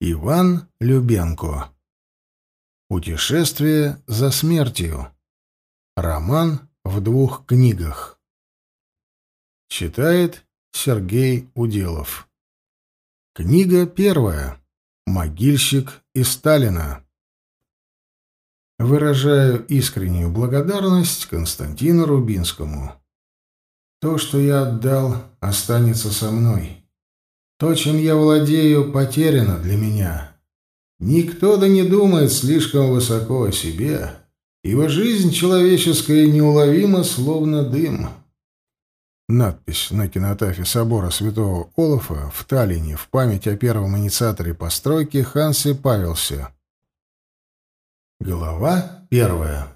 Иван Любенко. Путешествие за смертью. Роман в двух книгах. Читает Сергей Уделов. Книга первая. Могильщик и Сталина. Выражаю искреннюю благодарность Константину Рубинскому. То, что я отдал, останется со мной. То, чем я владею, потеряно для меня. Никто да не думает слишком высоко о себе, ибо жизнь человеческая неуловима, словно дым. Надпись на кинотафе собора святого Олафа в Таллине в память о первом инициаторе постройки Хансе Павелсе. Глава первая.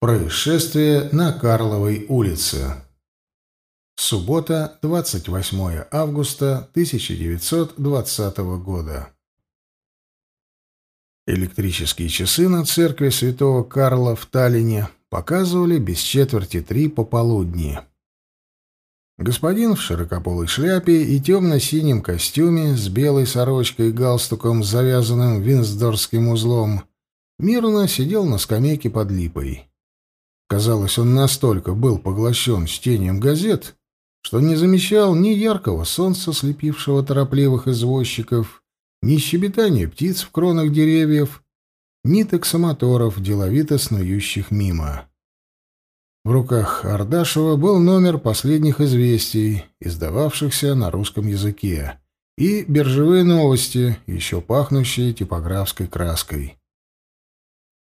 Происшествие на Карловой улице. Суббота, 28 августа 1920 года. Электрические часы на церкви святого Карла в Таллине показывали без четверти три пополудни. Господин в широкополой шляпе и темно-синем костюме с белой сорочкой и галстуком, завязанным винсдорским узлом, мирно сидел на скамейке под липой. Казалось, он настолько был поглощен чтением газет, что не замечал ни яркого солнца, слепившего торопливых извозчиков, ни щебетания птиц в кронах деревьев, ни таксомоторов, деловито снующих мимо. В руках Ардашева был номер последних известий, издававшихся на русском языке, и биржевые новости, еще пахнущие типографской краской.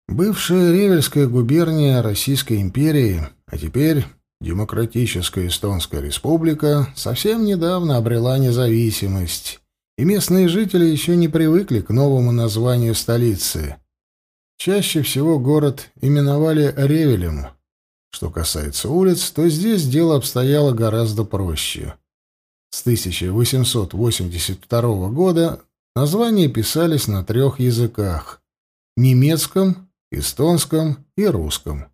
Бывшая Ревельская губерния Российской империи, а теперь Демократическая Эстонская Республика совсем недавно обрела независимость, и местные жители еще не привыкли к новому названию столицы. Чаще всего город именовали Ревелем. Что касается улиц, то здесь дело обстояло гораздо проще. С 1882 года названия писались на трех языках — немецком, эстонском и русском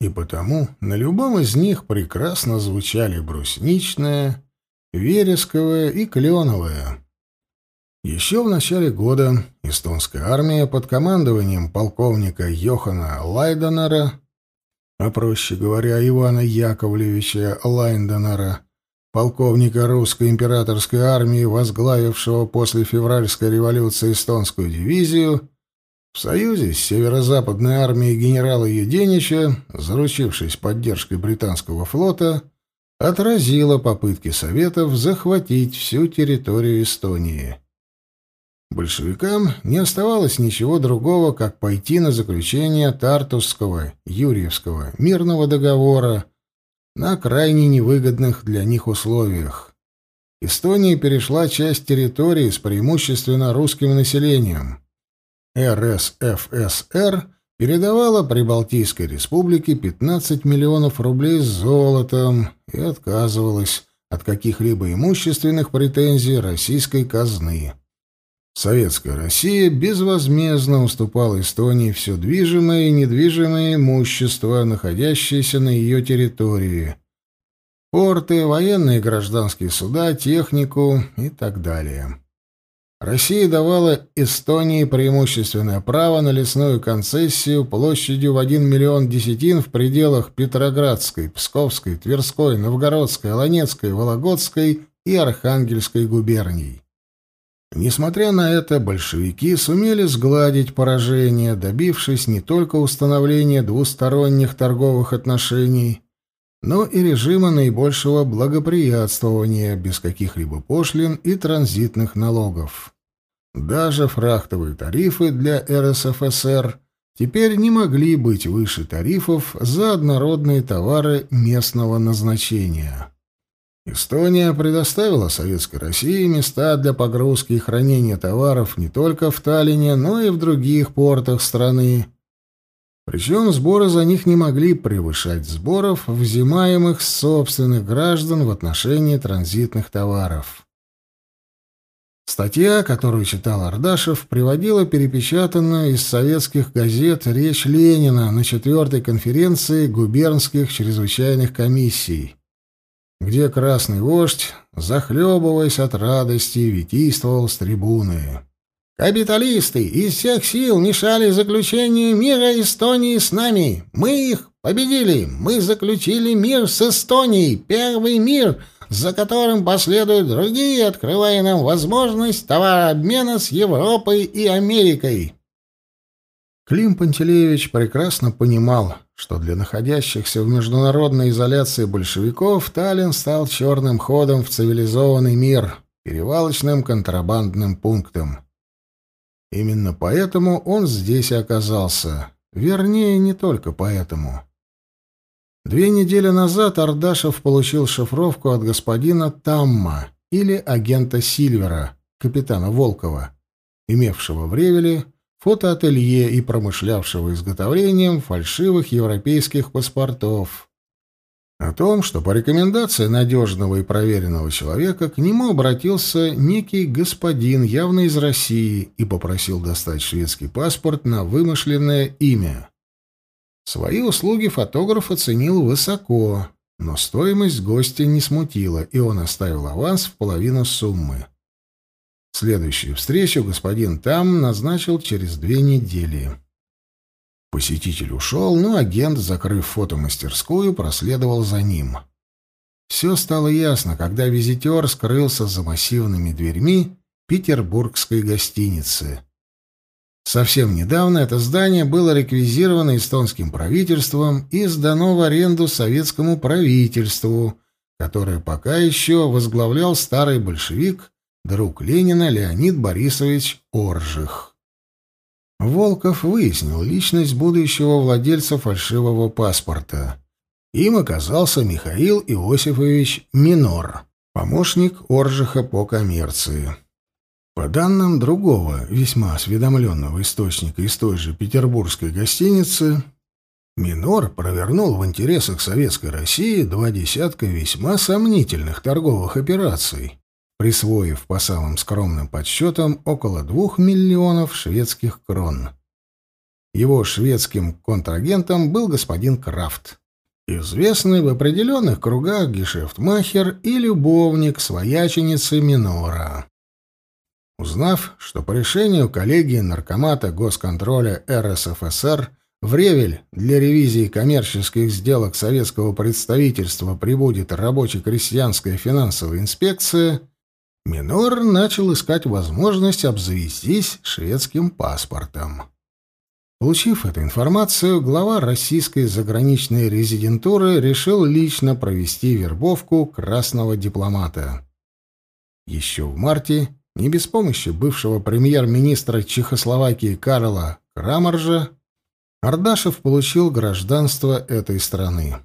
и потому на любом из них прекрасно звучали брусничное, вересковое и кленовое. Еще в начале года эстонская армия под командованием полковника Йохана Лайденера, а проще говоря, Ивана Яковлевича Лайнденера, полковника русской императорской армии, возглавившего после февральской революции эстонскую дивизию, в союзе с северо-западной армией генерала Юденича, заручившись поддержкой британского флота, отразила попытки Советов захватить всю территорию Эстонии. Большевикам не оставалось ничего другого, как пойти на заключение Тартусского, Юрьевского мирного договора на крайне невыгодных для них условиях. Эстония перешла часть территории с преимущественно русским населением – РСФСР передавала Прибалтийской республике 15 миллионов рублей с золотом и отказывалась от каких-либо имущественных претензий российской казны. Советская Россия безвозмездно уступала Эстонии все движимое и недвижимое имущество, находящееся на ее территории. Порты, военные и гражданские суда, технику и так далее. Россия давала Эстонии преимущественное право на лесную концессию площадью в 1 миллион десятин в пределах Петроградской, Псковской, Тверской, Новгородской, Ланецкой, Вологодской и Архангельской губерний. Несмотря на это, большевики сумели сгладить поражение, добившись не только установления двусторонних торговых отношений, но и режима наибольшего благоприятствования без каких-либо пошлин и транзитных налогов. Даже фрахтовые тарифы для РСФСР теперь не могли быть выше тарифов за однородные товары местного назначения. Эстония предоставила Советской России места для погрузки и хранения товаров не только в Таллине, но и в других портах страны, причем сборы за них не могли превышать сборов, взимаемых с собственных граждан в отношении транзитных товаров. Статья, которую читал Ардашев, приводила перепечатанную из советских газет речь Ленина на четвертой конференции губернских чрезвычайных комиссий, где красный вождь, захлебываясь от радости, витийствовал с трибуны. Капиталисты из всех сил мешали заключению мира Эстонии с нами. Мы их победили. Мы заключили мир с Эстонией. Первый мир, за которым последуют другие, открывая нам возможность товарообмена с Европой и Америкой. Клим Пантелеевич прекрасно понимал, что для находящихся в международной изоляции большевиков Таллин стал черным ходом в цивилизованный мир, перевалочным контрабандным пунктом. Именно поэтому он здесь и оказался. Вернее, не только поэтому. Две недели назад Ардашев получил шифровку от господина Тамма или агента Сильвера, капитана Волкова, имевшего в Ревеле фотоателье и промышлявшего изготовлением фальшивых европейских паспортов. О том, что по рекомендации надежного и проверенного человека к нему обратился некий господин, явно из России, и попросил достать шведский паспорт на вымышленное имя. Свои услуги фотограф оценил высоко, но стоимость гостя не смутила, и он оставил аванс в половину суммы. Следующую встречу господин Там назначил через две недели. Посетитель ушел, но агент, закрыв фотомастерскую, проследовал за ним. Все стало ясно, когда визитер скрылся за массивными дверьми петербургской гостиницы. Совсем недавно это здание было реквизировано эстонским правительством и сдано в аренду советскому правительству, которое пока еще возглавлял старый большевик друг Ленина Леонид Борисович Оржих. Волков выяснил личность будущего владельца фальшивого паспорта. Им оказался Михаил Иосифович Минор, помощник Оржиха по коммерции. По данным другого, весьма осведомленного источника из той же петербургской гостиницы, Минор провернул в интересах Советской России два десятка весьма сомнительных торговых операций, присвоив по самым скромным подсчетам около двух миллионов шведских крон. Его шведским контрагентом был господин Крафт, известный в определенных кругах гешефтмахер и любовник свояченицы Минора. Узнав, что по решению коллегии Наркомата Госконтроля РСФСР в Ревель для ревизии коммерческих сделок советского представительства прибудет рабоче-крестьянская финансовая инспекция, Минор начал искать возможность обзавестись шведским паспортом. Получив эту информацию, глава российской заграничной резидентуры решил лично провести вербовку красного дипломата. Еще в марте, не без помощи бывшего премьер-министра Чехословакии Карла Крамаржа, Ардашев получил гражданство этой страны.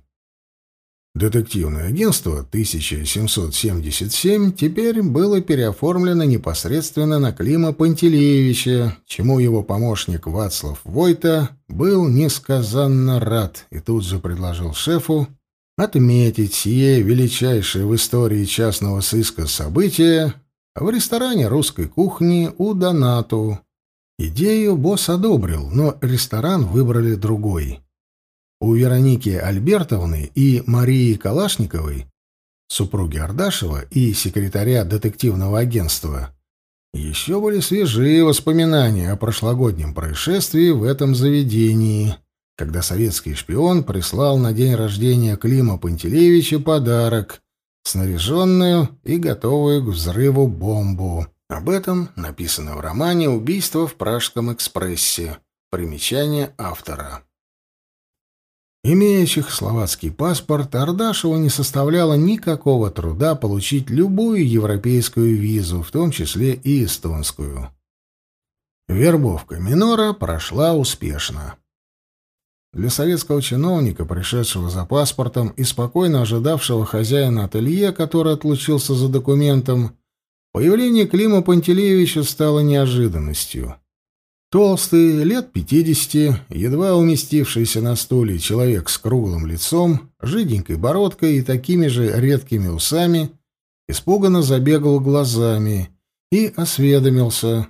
Детективное агентство 1777 теперь было переоформлено непосредственно на Клима Пантелеевича, чему его помощник Вацлав Войта был несказанно рад и тут же предложил шефу отметить сие величайшее в истории частного сыска событие в ресторане русской кухни у Донату. Идею босс одобрил, но ресторан выбрали другой. У Вероники Альбертовны и Марии Калашниковой, супруги Ардашева и секретаря детективного агентства, еще были свежие воспоминания о прошлогоднем происшествии в этом заведении, когда советский шпион прислал на день рождения Клима Пантелеевича подарок — снаряженную и готовую к взрыву бомбу. Об этом написано в романе «Убийство в Пражском экспрессе». Примечание автора. Имея чехословацкий паспорт, Ардашеву не составляло никакого труда получить любую европейскую визу, в том числе и эстонскую. Вербовка Минора прошла успешно. Для советского чиновника, пришедшего за паспортом и спокойно ожидавшего хозяина ателье, который отлучился за документом, появление Клима Пантелеевича стало неожиданностью. Толстый, лет пятидесяти, едва уместившийся на стуле человек с круглым лицом, жиденькой бородкой и такими же редкими усами, испуганно забегал глазами и осведомился.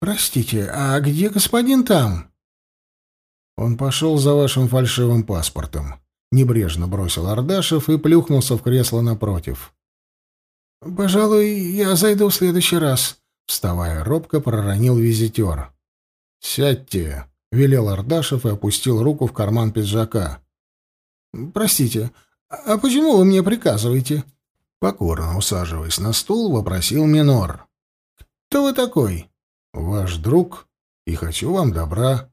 «Простите, а где господин там?» «Он пошел за вашим фальшивым паспортом», — небрежно бросил Ардашев и плюхнулся в кресло напротив. «Пожалуй, я зайду в следующий раз», Вставая робко, проронил визитер. «Сядьте», — велел Ардашев и опустил руку в карман пиджака. «Простите, а почему вы мне приказываете?» Покорно усаживаясь на стул, вопросил Минор. «Кто вы такой?» «Ваш друг, и хочу вам добра».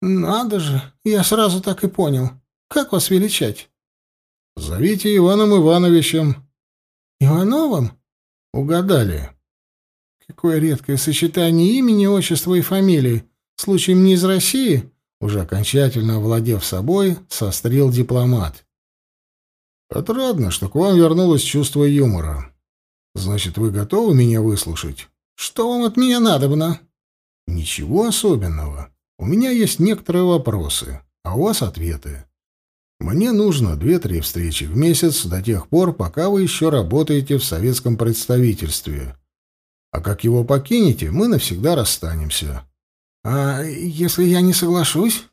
«Надо же, я сразу так и понял. Как вас величать?» «Зовите Иваном Ивановичем». «Ивановым?» «Угадали». «Какое редкое сочетание имени, отчества и фамилии. Случаем не из России?» Уже окончательно овладев собой, сострил дипломат. «Отрадно, что к вам вернулось чувство юмора. Значит, вы готовы меня выслушать?» «Что вам от меня надобно?» «Ничего особенного. У меня есть некоторые вопросы, а у вас ответы. Мне нужно две-три встречи в месяц до тех пор, пока вы еще работаете в советском представительстве. А как его покинете, мы навсегда расстанемся. А если я не соглашусь?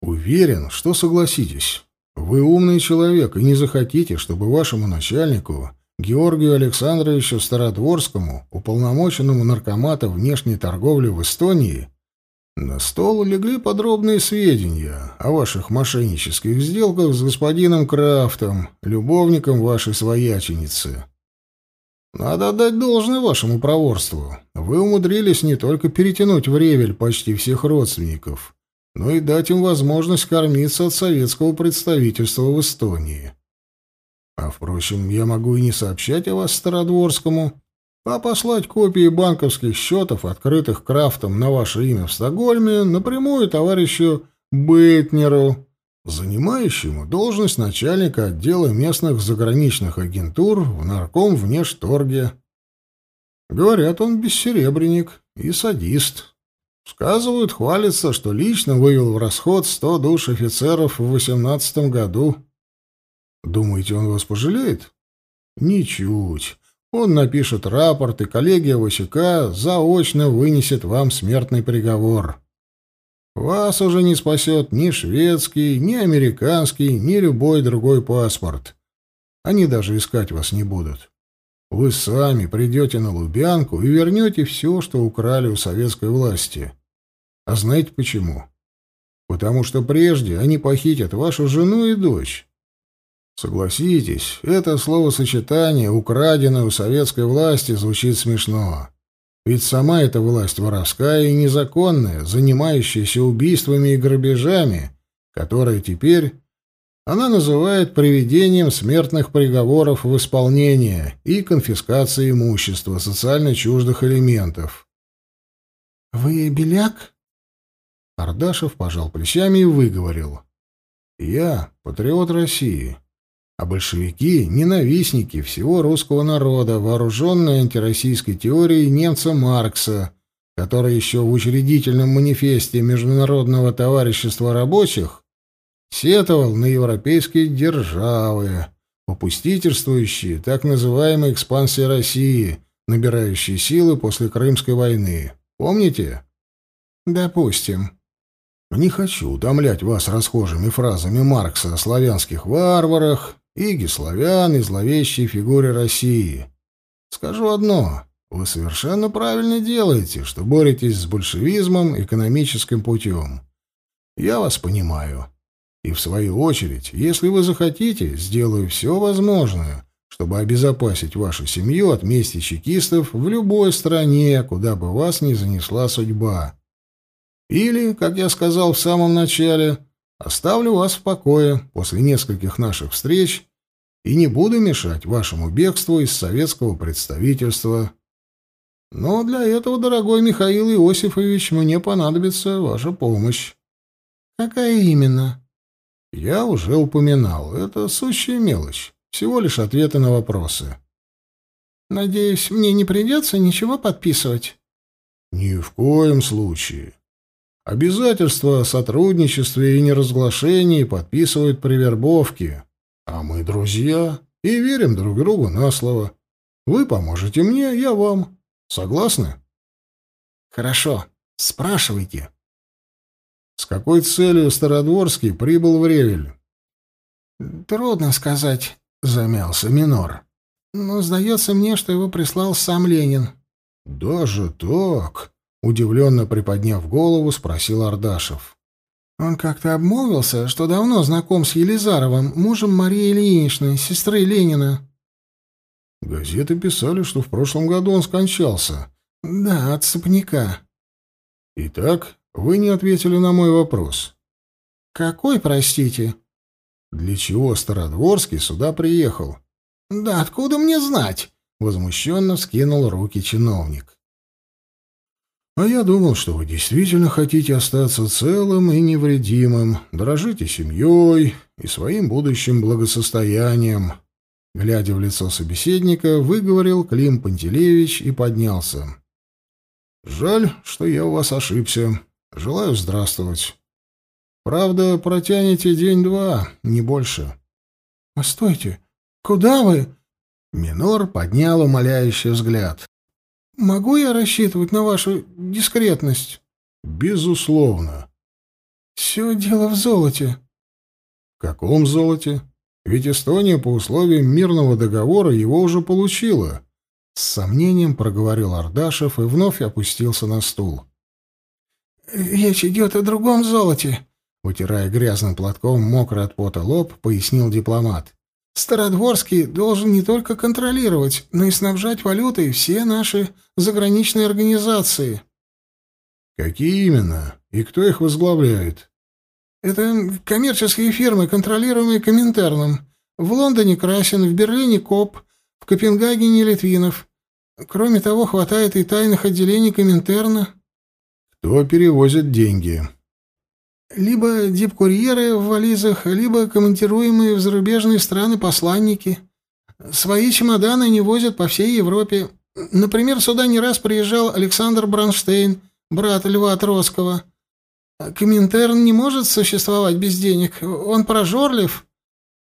Уверен, что согласитесь. Вы умный человек и не захотите, чтобы вашему начальнику, Георгию Александровичу Стародворскому, уполномоченному наркомата внешней торговли в Эстонии, на стол легли подробные сведения о ваших мошеннических сделках с господином Крафтом, любовником вашей свояченицы. Надо отдать должное вашему проворству. Вы умудрились не только перетянуть в ревель почти всех родственников, но и дать им возможность кормиться от советского представительства в Эстонии. А, впрочем, я могу и не сообщать о вас Стародворскому, а послать копии банковских счетов, открытых Крафтом на ваше имя в Стокгольме, напрямую товарищу Бейтнеру, занимающему должность начальника отдела местных заграничных агентур в нарком внешторге. Говорят, он бессеребренник и садист. Сказывают, хвалится, что лично вывел в расход сто душ офицеров в восемнадцатом году. Думаете, он вас пожалеет? Ничуть. Он напишет рапорт, и коллегия ВЧК заочно вынесет вам смертный приговор. Вас уже не спасет ни шведский, ни американский, ни любой другой паспорт. Они даже искать вас не будут. Вы сами придете на Лубянку и вернете все, что украли у советской власти. А знаете почему? Потому что прежде они похитят вашу жену и дочь. Согласитесь, это словосочетание, украденное у советской власти, звучит смешно. Ведь сама эта власть воровская и незаконная, занимающаяся убийствами и грабежами, которая теперь она называет приведением смертных приговоров в исполнение и конфискацией имущества социально чуждых элементов. «Вы беляк?» Ардашев пожал плечами и выговорил. «Я патриот России а большевики — ненавистники всего русского народа, вооруженные антироссийской теорией немца Маркса, который еще в учредительном манифесте Международного товарищества рабочих сетовал на европейские державы, попустительствующие так называемой экспансии России, набирающей силы после Крымской войны. Помните? Допустим. Не хочу утомлять вас расхожими фразами Маркса о славянских варварах, иги славян и зловещей фигуре России. Скажу одно. Вы совершенно правильно делаете, что боретесь с большевизмом экономическим путем. Я вас понимаю. И, в свою очередь, если вы захотите, сделаю все возможное, чтобы обезопасить вашу семью от мести чекистов в любой стране, куда бы вас ни занесла судьба. Или, как я сказал в самом начале, Оставлю вас в покое после нескольких наших встреч и не буду мешать вашему бегству из советского представительства. Но для этого, дорогой Михаил Иосифович, мне понадобится ваша помощь. Какая именно? Я уже упоминал. Это сущая мелочь. Всего лишь ответы на вопросы. Надеюсь, мне не придется ничего подписывать? Ни в коем случае. Обязательства о сотрудничестве и неразглашении подписывают при вербовке. А мы друзья и верим друг другу на слово. Вы поможете мне, я вам. Согласны? Хорошо. Спрашивайте. С какой целью Стародворский прибыл в Ревель? Трудно сказать, замялся Минор. Но сдается мне, что его прислал сам Ленин. «Даже так?» — удивленно приподняв голову, спросил Ардашев. «Он как-то обмолвился, что давно знаком с Елизаровым, мужем Марии Ильиничны, сестры Ленина». «Газеты писали, что в прошлом году он скончался». «Да, от сопняка». «Итак, вы не ответили на мой вопрос». «Какой, простите?» «Для чего Стародворский сюда приехал?» «Да откуда мне знать?» — возмущенно вскинул руки чиновник. «А я думал, что вы действительно хотите остаться целым и невредимым, дорожите семьей и своим будущим благосостоянием». Глядя в лицо собеседника, выговорил Клим Пантелеевич и поднялся. «Жаль, что я у вас ошибся. Желаю здравствовать. Правда, протянете день-два, не больше». «Постойте, куда вы?» Минор поднял умоляющий взгляд. «Могу я рассчитывать на вашу дискретность?» «Безусловно». «Все дело в золоте». «В каком золоте? Ведь Эстония по условиям мирного договора его уже получила». С сомнением проговорил Ардашев и вновь опустился на стул. «Речь идет о другом золоте», — утирая грязным платком мокрый от пота лоб, пояснил дипломат. Стародворский должен не только контролировать, но и снабжать валютой все наши заграничные организации. Какие именно? И кто их возглавляет? Это коммерческие фирмы, контролируемые Коминтерном. В Лондоне Красин, в Берлине Коп, в Копенгагене Литвинов. Кроме того, хватает и тайных отделений Коминтерна. Кто перевозит деньги? Либо дипкурьеры в вализах, либо командируемые в зарубежные страны посланники. Свои чемоданы они возят по всей Европе. Например, сюда не раз приезжал Александр Бронштейн, брат Льва Троцкого. Коминтерн не может существовать без денег. Он прожорлив.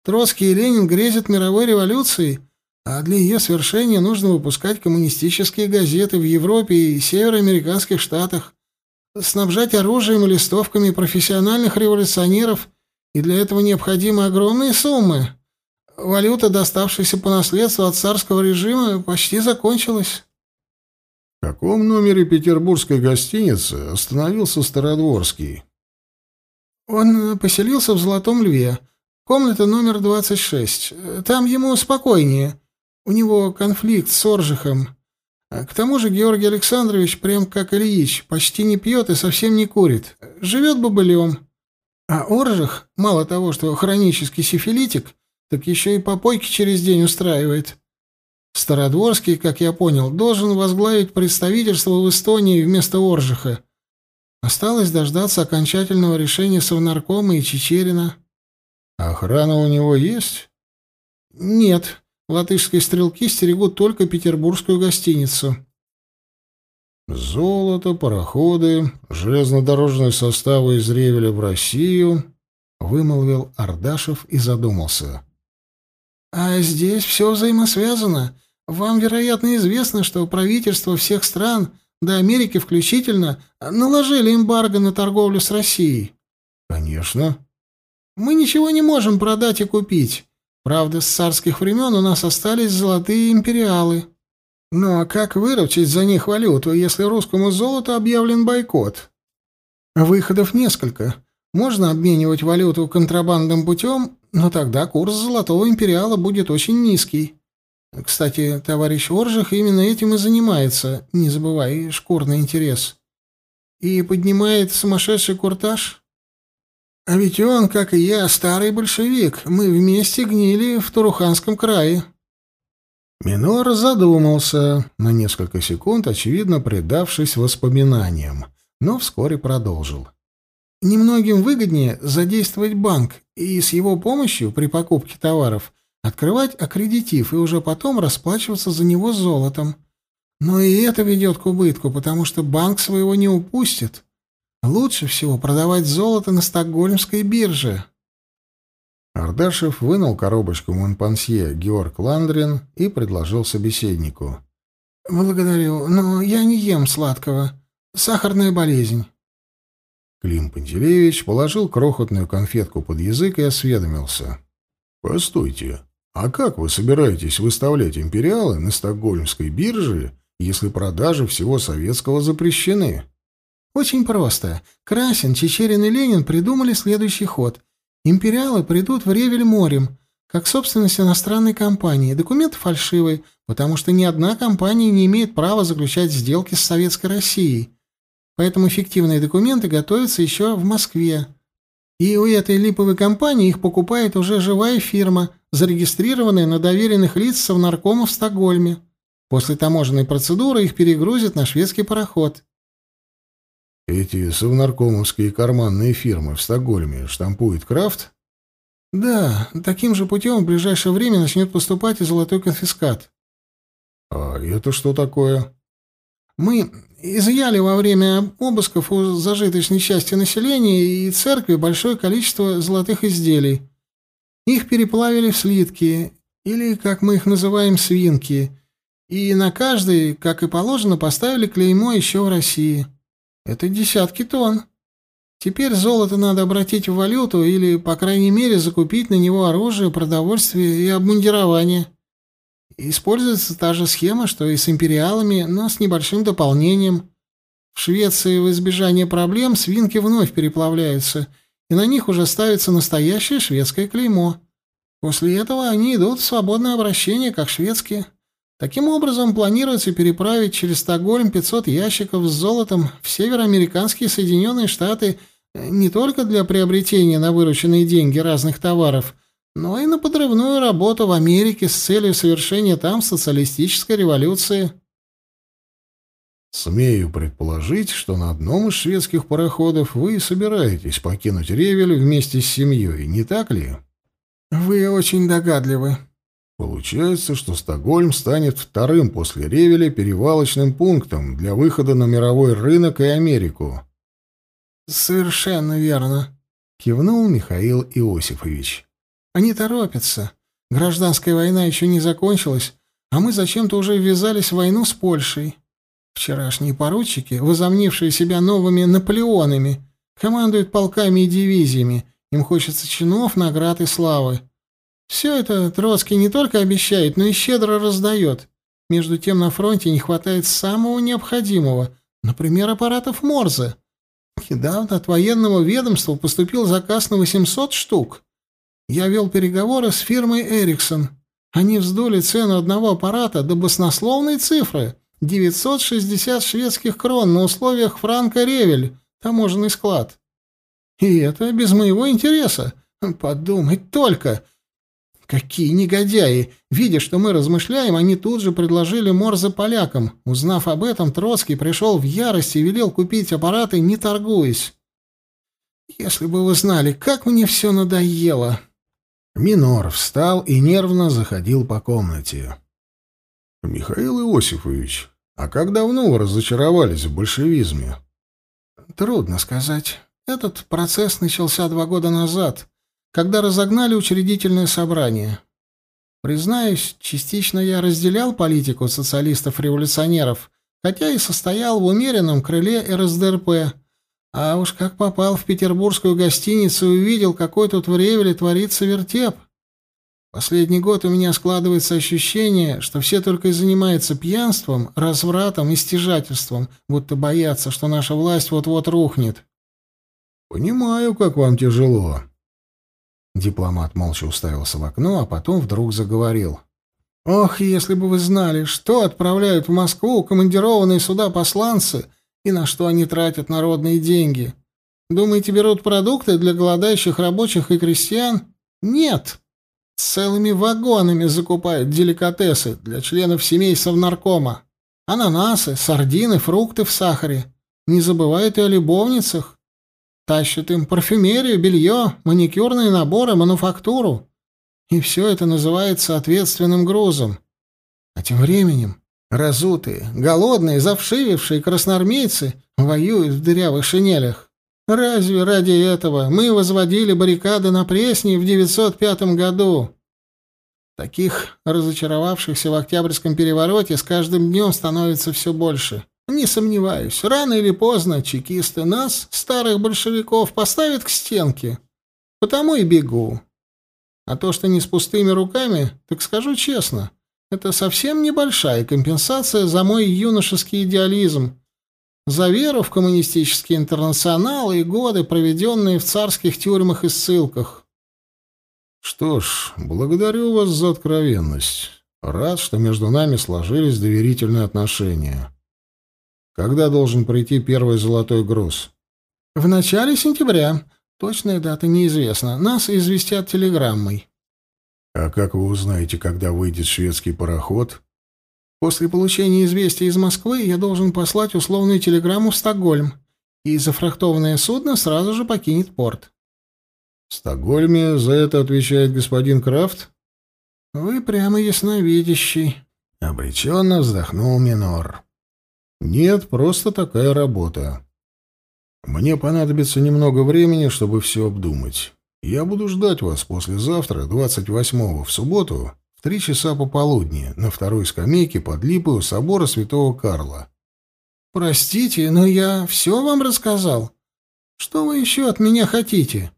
Троцкий и Ленин грезят мировой революцией, а для ее свершения нужно выпускать коммунистические газеты в Европе и североамериканских штатах снабжать оружием и листовками профессиональных революционеров, и для этого необходимы огромные суммы. Валюта, доставшаяся по наследству от царского режима, почти закончилась. В каком номере петербургской гостиницы остановился Стародворский? Он поселился в Золотом Льве. Комната номер 26. Там ему спокойнее. У него конфликт с Оржихом. А к тому же Георгий Александрович, прям как Ильич, почти не пьет и совсем не курит. Живет бобылем. А Оржих, мало того, что хронический сифилитик, так еще и попойки через день устраивает. Стародворский, как я понял, должен возглавить представительство в Эстонии вместо Оржиха. Осталось дождаться окончательного решения Совнаркома и Чечерина. Охрана у него есть? Нет. Латышские стрелки стерегут только петербургскую гостиницу. Золото, пароходы, железнодорожные составы из Ревеля в Россию, вымолвил Ардашев и задумался. А здесь все взаимосвязано. Вам, вероятно, известно, что правительства всех стран, до Америки включительно, наложили эмбарго на торговлю с Россией. Конечно. Мы ничего не можем продать и купить. Правда, с царских времен у нас остались золотые империалы. Ну а как выручить за них валюту, если русскому золоту объявлен бойкот? Выходов несколько. Можно обменивать валюту контрабандным путем, но тогда курс золотого империала будет очень низкий. Кстати, товарищ Оржих именно этим и занимается, не забывай, шкурный интерес. И поднимает сумасшедший куртаж. А ведь он, как и я, старый большевик. Мы вместе гнили в Туруханском крае. Минор задумался на несколько секунд, очевидно, предавшись воспоминаниям, но вскоре продолжил. Немногим выгоднее задействовать банк и с его помощью при покупке товаров открывать аккредитив и уже потом расплачиваться за него золотом. Но и это ведет к убытку, потому что банк своего не упустит. Лучше всего продавать золото на стокгольмской бирже. Ардашев вынул коробочку Монпансье Георг Ландрин и предложил собеседнику. «Благодарю, но я не ем сладкого. Сахарная болезнь». Клим Пантелеевич положил крохотную конфетку под язык и осведомился. «Постойте, а как вы собираетесь выставлять империалы на стокгольмской бирже, если продажи всего советского запрещены? Очень просто. Красин, Чечерин и Ленин придумали следующий ход. Империалы придут в Ревель морем, как собственность иностранной компании. Документы фальшивые, потому что ни одна компания не имеет права заключать сделки с Советской Россией. Поэтому фиктивные документы готовятся еще в Москве. И у этой липовой компании их покупает уже живая фирма, зарегистрированная на доверенных лиц совнаркома в Стокгольме. После таможенной процедуры их перегрузят на шведский пароход. Эти совнаркомовские карманные фирмы в Стокгольме штампуют крафт? Да, таким же путем в ближайшее время начнет поступать и золотой конфискат. А это что такое? Мы изъяли во время обысков у зажиточной части населения и церкви большое количество золотых изделий. Их переплавили в слитки, или, как мы их называем, свинки, и на каждый, как и положено, поставили клеймо еще в России. Это десятки тонн. Теперь золото надо обратить в валюту или, по крайней мере, закупить на него оружие, продовольствие и обмундирование. Используется та же схема, что и с империалами, но с небольшим дополнением. В Швеции в избежание проблем свинки вновь переплавляются, и на них уже ставится настоящее шведское клеймо. После этого они идут в свободное обращение, как шведские. Таким образом, планируется переправить через Стокгольм 500 ящиков с золотом в североамериканские Соединенные Штаты э, не только для приобретения на вырученные деньги разных товаров – но и на подрывную работу в Америке с целью совершения там социалистической революции. Смею предположить, что на одном из шведских пароходов вы собираетесь покинуть Ревель вместе с семьей, не так ли? Вы очень догадливы. Получается, что Стокгольм станет вторым после Ревеля перевалочным пунктом для выхода на мировой рынок и Америку. Совершенно верно, кивнул Михаил Иосифович. Они торопятся. Гражданская война еще не закончилась, а мы зачем-то уже ввязались в войну с Польшей. Вчерашние поручики, возомнившие себя новыми Наполеонами, командуют полками и дивизиями. Им хочется чинов, наград и славы. Все это Троцкий не только обещает, но и щедро раздает. Между тем на фронте не хватает самого необходимого, например, аппаратов Морзе. Недавно от военного ведомства поступил заказ на 800 штук. Я вел переговоры с фирмой «Эриксон». Они вздули цену одного аппарата до баснословной цифры — 960 шведских крон на условиях франка Ревель, таможенный склад. И это без моего интереса. Подумать только. Какие негодяи! Видя, что мы размышляем, они тут же предложили Морзе полякам. Узнав об этом, Троцкий пришел в ярость и велел купить аппараты, не торгуясь. Если бы вы знали, как мне все надоело. Минор встал и нервно заходил по комнате. «Михаил Иосифович, а как давно вы разочаровались в большевизме?» «Трудно сказать. Этот процесс начался два года назад, когда разогнали учредительное собрание. Признаюсь, частично я разделял политику социалистов-революционеров, хотя и состоял в умеренном крыле РСДРП, а уж как попал в петербургскую гостиницу и увидел, какой тут в Ревеле творится вертеп. Последний год у меня складывается ощущение, что все только и занимаются пьянством, развратом и стяжательством, будто боятся, что наша власть вот-вот рухнет. «Понимаю, как вам тяжело». Дипломат молча уставился в окно, а потом вдруг заговорил. «Ох, если бы вы знали, что отправляют в Москву командированные сюда посланцы и на что они тратят народные деньги? Думаете, берут продукты для голодающих рабочих и крестьян? Нет. Целыми вагонами закупают деликатесы для членов семей совнаркома. Ананасы, сардины, фрукты в сахаре. Не забывают и о любовницах. Тащат им парфюмерию, белье, маникюрные наборы, мануфактуру. И все это называется ответственным грузом. А тем временем Разутые, голодные, завшивившие красноармейцы воюют в дырявых шинелях. Разве ради этого мы возводили баррикады на Пресне в 905 году? Таких разочаровавшихся в Октябрьском перевороте с каждым днем становится все больше. Не сомневаюсь, рано или поздно чекисты нас, старых большевиков, поставят к стенке. Потому и бегу. А то, что не с пустыми руками, так скажу честно, Это совсем небольшая компенсация за мой юношеский идеализм, за веру в коммунистический интернационал и годы, проведенные в царских тюрьмах и ссылках. Что ж, благодарю вас за откровенность. Рад, что между нами сложились доверительные отношения. Когда должен прийти первый золотой груз? В начале сентября. Точная дата неизвестна. Нас известят телеграммой. А как вы узнаете, когда выйдет шведский пароход? После получения известия из Москвы я должен послать условную телеграмму в Стокгольм, и зафрахтованное судно сразу же покинет порт. В Стокгольме за это отвечает господин Крафт? Вы прямо ясновидящий. Обреченно вздохнул Минор. Нет, просто такая работа. Мне понадобится немного времени, чтобы все обдумать. Я буду ждать вас послезавтра, 28-го, в субботу, в три часа пополудни, на второй скамейке под липой у собора святого Карла. Простите, но я все вам рассказал. Что вы еще от меня хотите?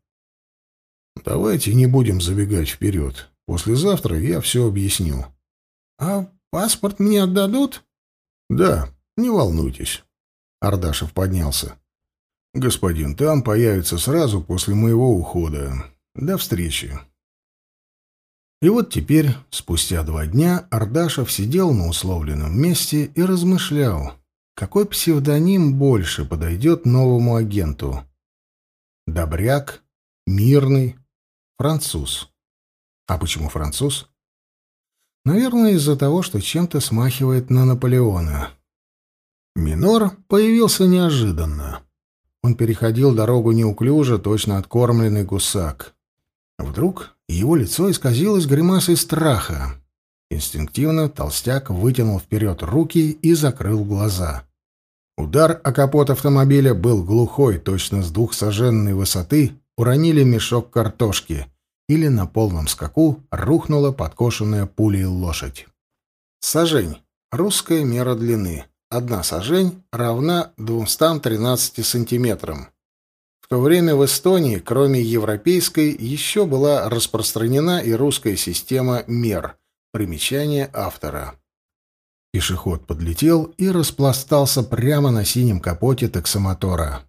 Давайте не будем забегать вперед. Послезавтра я все объясню. А паспорт мне отдадут? Да, не волнуйтесь. Ардашев поднялся. Господин Тан появится сразу после моего ухода. До встречи. И вот теперь, спустя два дня, Ардашев сидел на условленном месте и размышлял, какой псевдоним больше подойдет новому агенту. Добряк, мирный, француз. А почему француз? Наверное, из-за того, что чем-то смахивает на Наполеона. Минор появился неожиданно. Он переходил дорогу неуклюже, точно откормленный гусак. Вдруг его лицо исказилось гримасой страха. Инстинктивно толстяк вытянул вперед руки и закрыл глаза. Удар о капот автомобиля был глухой, точно с двухсоженной высоты уронили мешок картошки, или на полном скаку рухнула подкошенная пулей лошадь. Сажень. Русская мера длины. Одна сажень равна 213 сантиметрам. В то время в Эстонии, кроме европейской, еще была распространена и русская система мер. Примечание автора. Пешеход подлетел и распластался прямо на синем капоте таксомотора.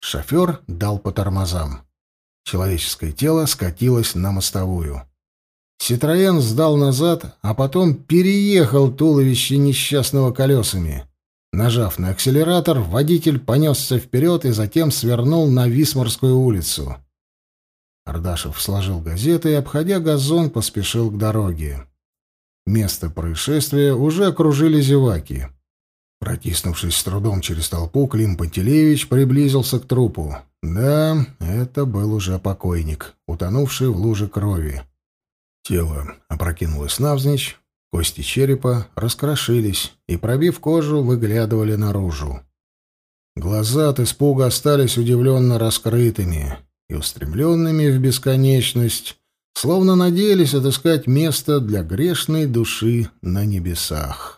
Шофер дал по тормозам. Человеческое тело скатилось на мостовую. Ситроен сдал назад, а потом переехал туловище несчастного колесами. Нажав на акселератор, водитель понесся вперед и затем свернул на Висморскую улицу. Ардашев сложил газеты и, обходя газон, поспешил к дороге. Место происшествия уже окружили зеваки. Протиснувшись с трудом через толпу, Клим Пантелеевич приблизился к трупу. Да, это был уже покойник, утонувший в луже крови. Тело опрокинулось навзничь, кости черепа раскрошились и, пробив кожу, выглядывали наружу. Глаза от испуга остались удивленно раскрытыми и устремленными в бесконечность, словно надеялись отыскать место для грешной души на небесах.